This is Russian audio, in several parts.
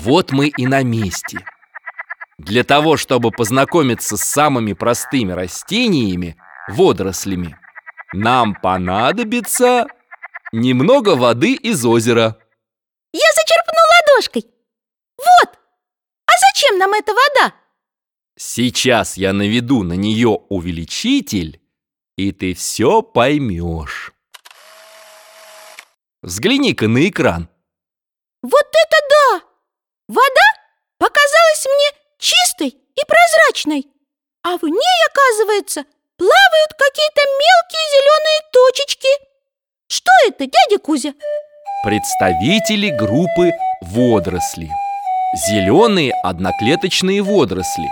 Вот мы и на месте. Для того, чтобы познакомиться с самыми простыми растениями, водорослями, нам понадобится немного воды из озера. Я зачерпну ладошкой. Вот! А зачем нам эта вода? Сейчас я наведу на нее увеличитель, и ты все поймешь. Взгляни-ка на экран. Вот это да! И прозрачной, а в ней, оказывается, плавают какие-то мелкие зеленые точечки. Что это, дядя Кузя? Представители группы водоросли. Зеленые одноклеточные водоросли.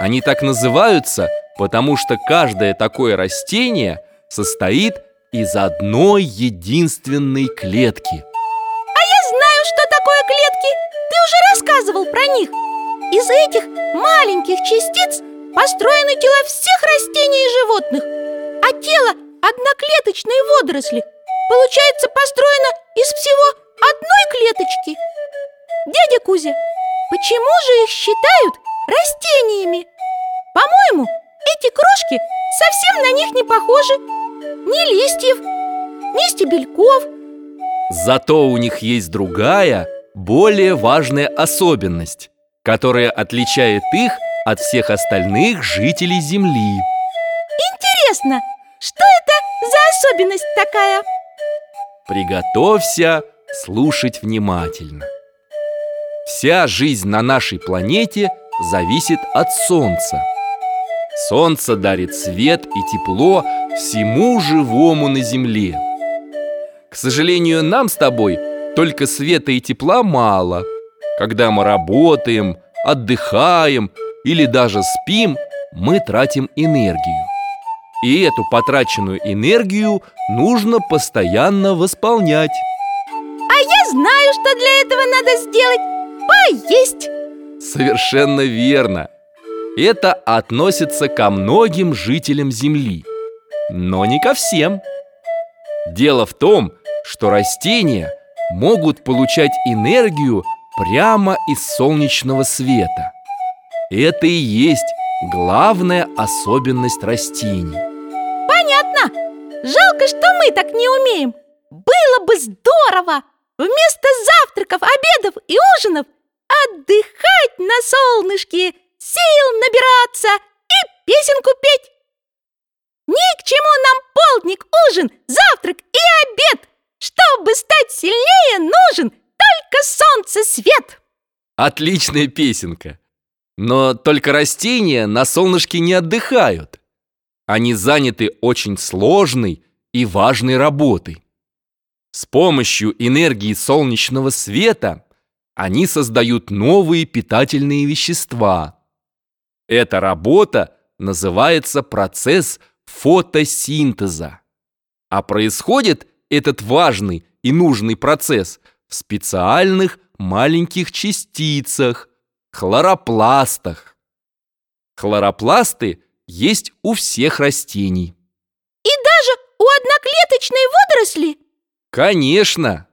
Они так называются, потому что каждое такое растение состоит из одной единственной клетки. А я знаю, что такое клетки. Ты уже рассказывал про них. Из этих маленьких частиц построены тела всех растений и животных. А тело одноклеточной водоросли получается построено из всего одной клеточки. Дядя Кузя, почему же их считают растениями? По-моему, эти крошки совсем на них не похожи ни листьев, ни стебельков Зато у них есть другая, более важная особенность Которая отличает их от всех остальных жителей Земли Интересно, что это за особенность такая? Приготовься слушать внимательно Вся жизнь на нашей планете зависит от Солнца Солнце дарит свет и тепло всему живому на земле. К сожалению, нам с тобой только света и тепла мало. Когда мы работаем, отдыхаем или даже спим, мы тратим энергию. И эту потраченную энергию нужно постоянно восполнять. А я знаю, что для этого надо сделать Поесть Совершенно верно Это относится ко многим жителям Земли но не ко всем. Дело в том, что растения могут получать энергию прямо из солнечного света. Это и есть главная особенность растений. Понятно. Жалко, что мы так не умеем. Было бы здорово вместо завтраков, обедов и ужинов отдыхать на солнышке, сил набираться и песенку петь. Ни к чему нам полдник, ужин, завтрак и обед! Чтобы стать сильнее, нужен только солнце свет! Отличная песенка! Но только растения на солнышке не отдыхают. Они заняты очень сложной и важной работой. С помощью энергии солнечного света они создают новые питательные вещества. Эта работа называется процесс фотосинтеза. А происходит этот важный и нужный процесс в специальных маленьких частицах, хлоропластах. Хлоропласты есть у всех растений. И даже у одноклеточной водоросли? Конечно!